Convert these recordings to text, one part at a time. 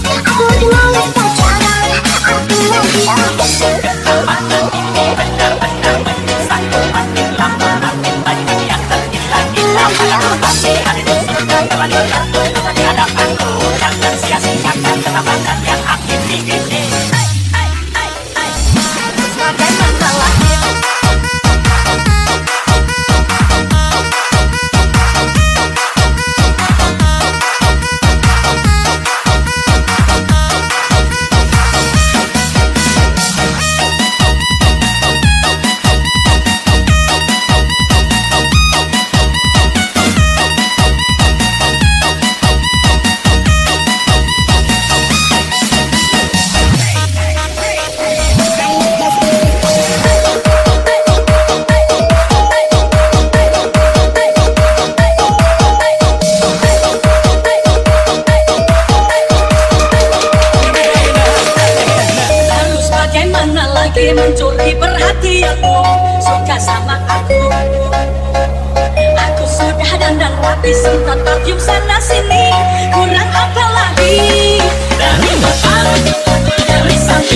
Oh,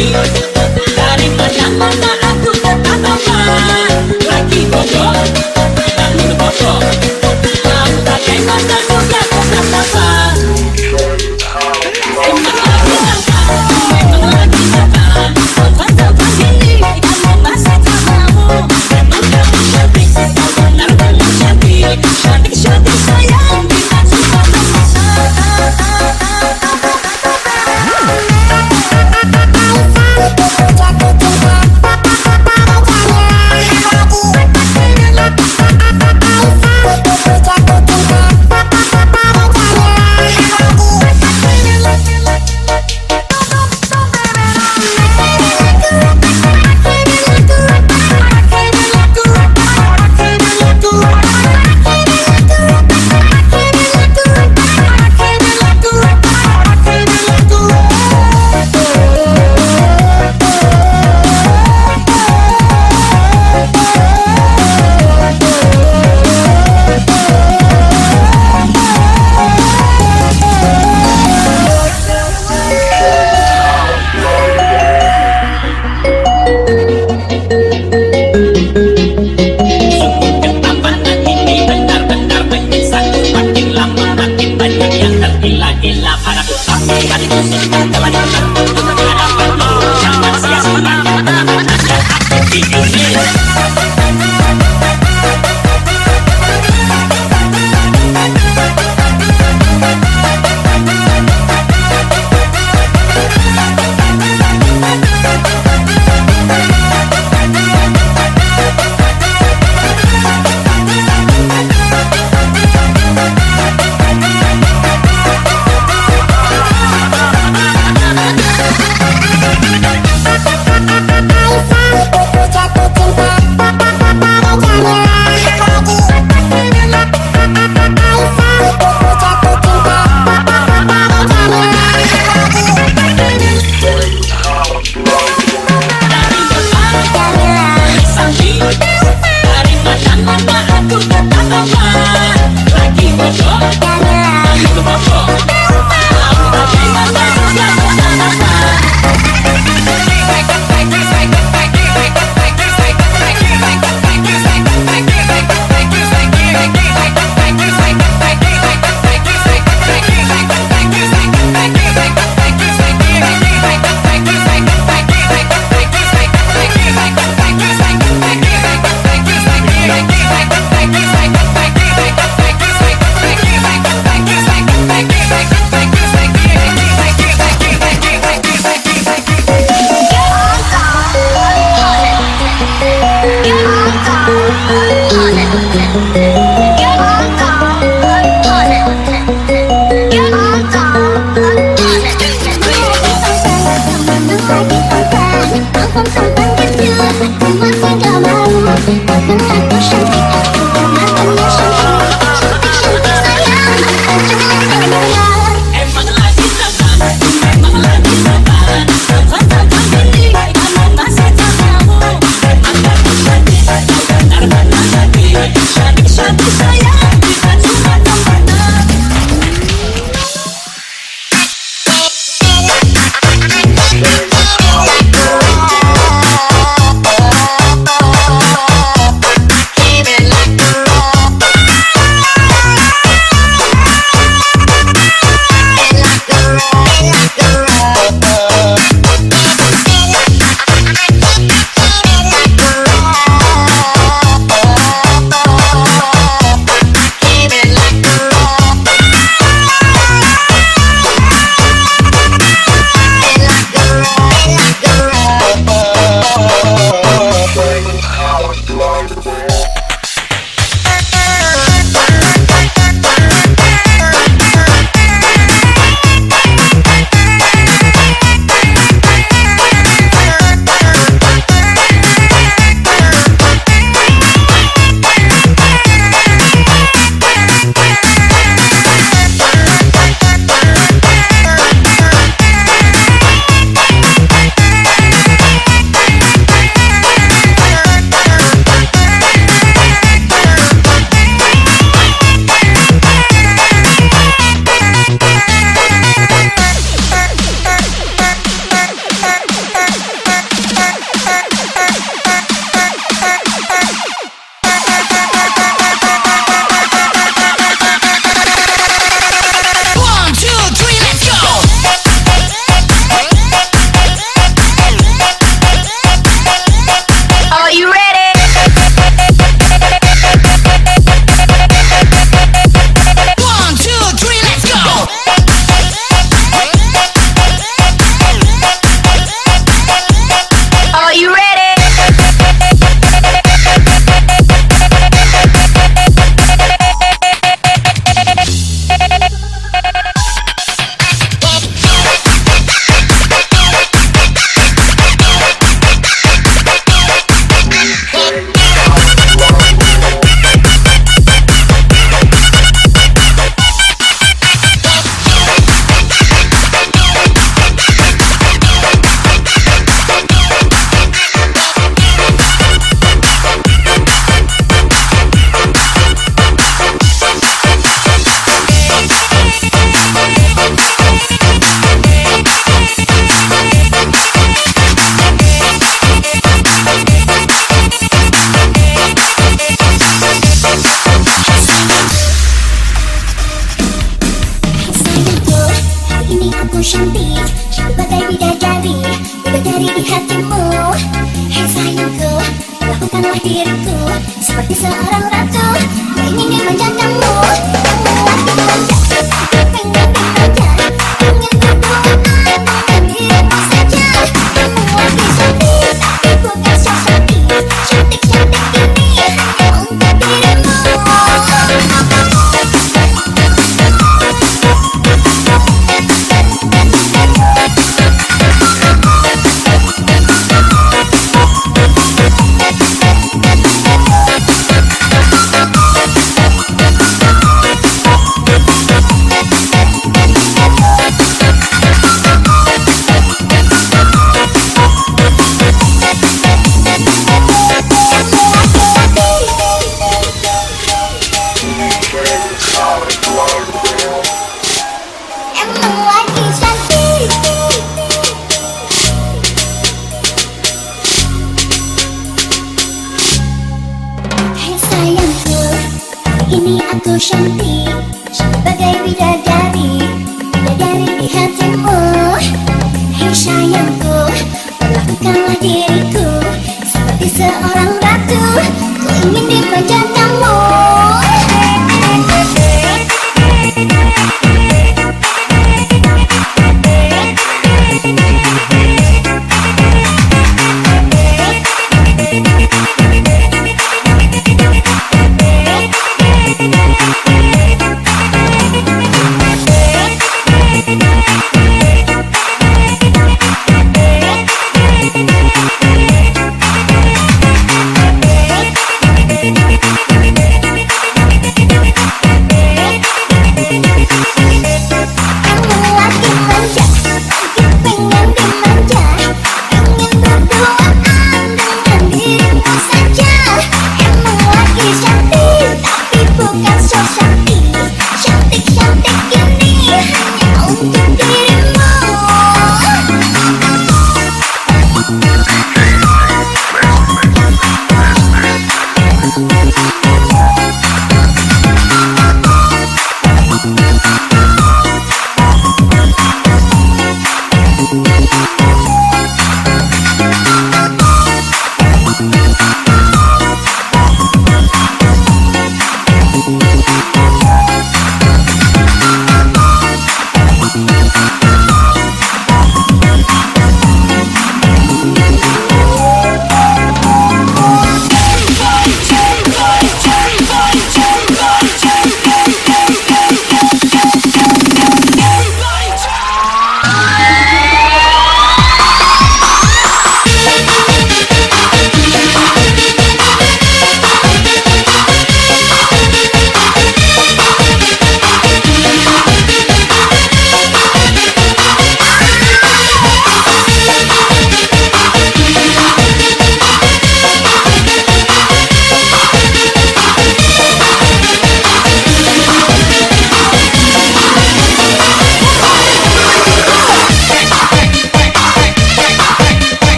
Real. Porque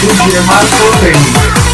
Guilherme Marco Leme.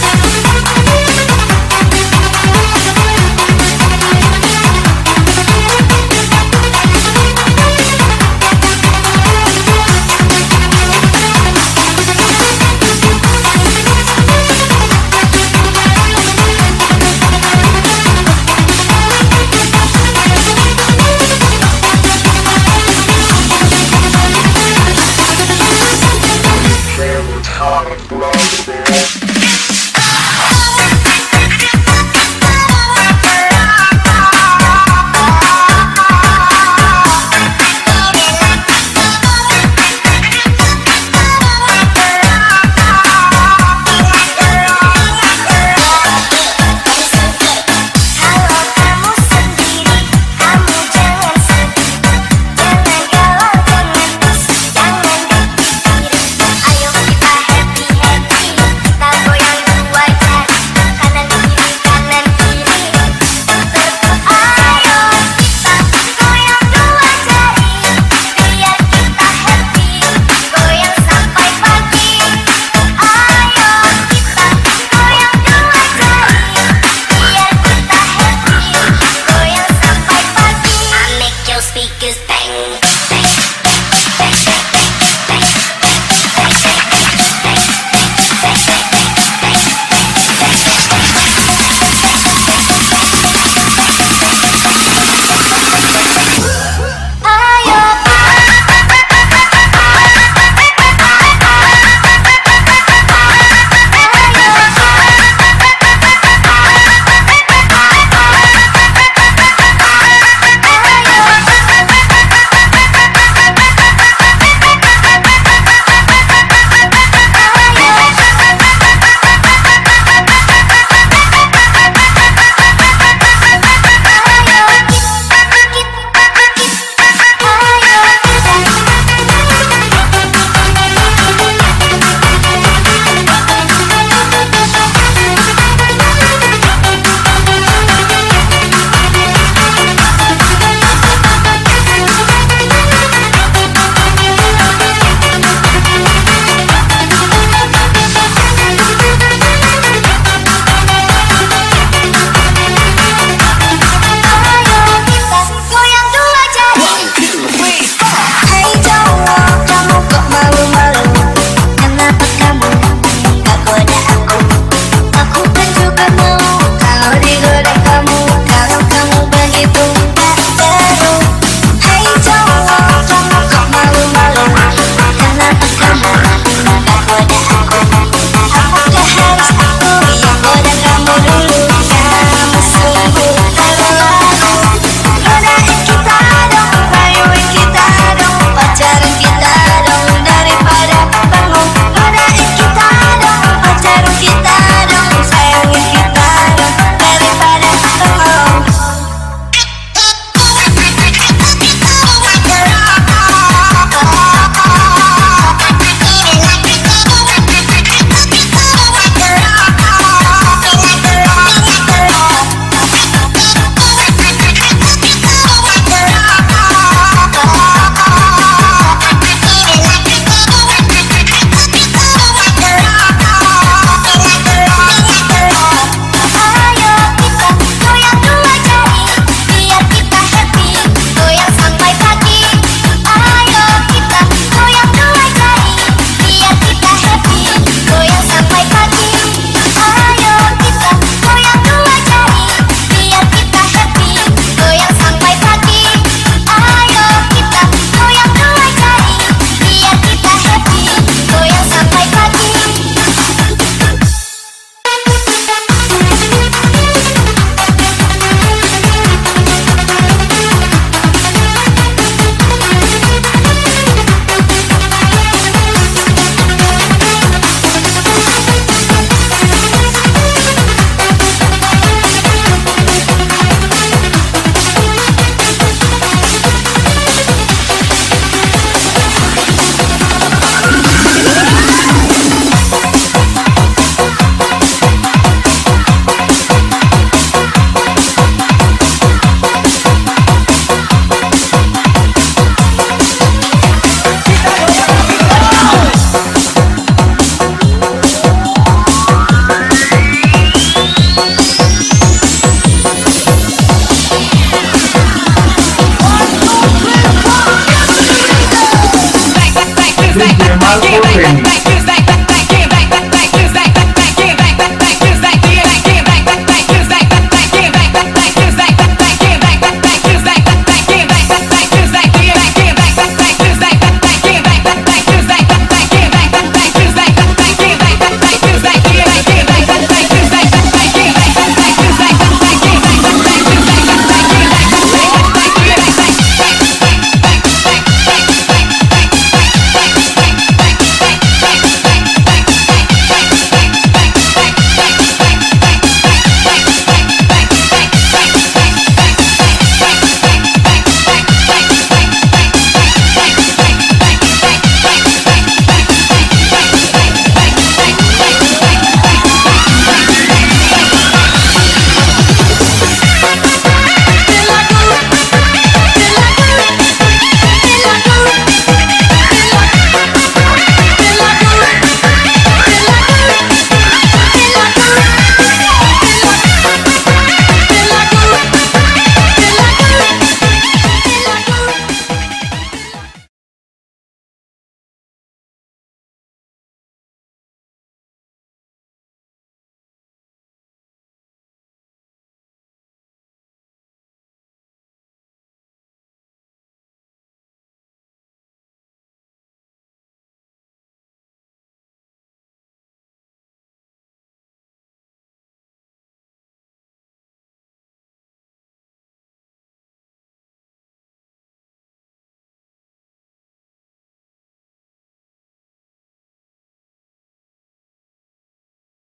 Marco Remix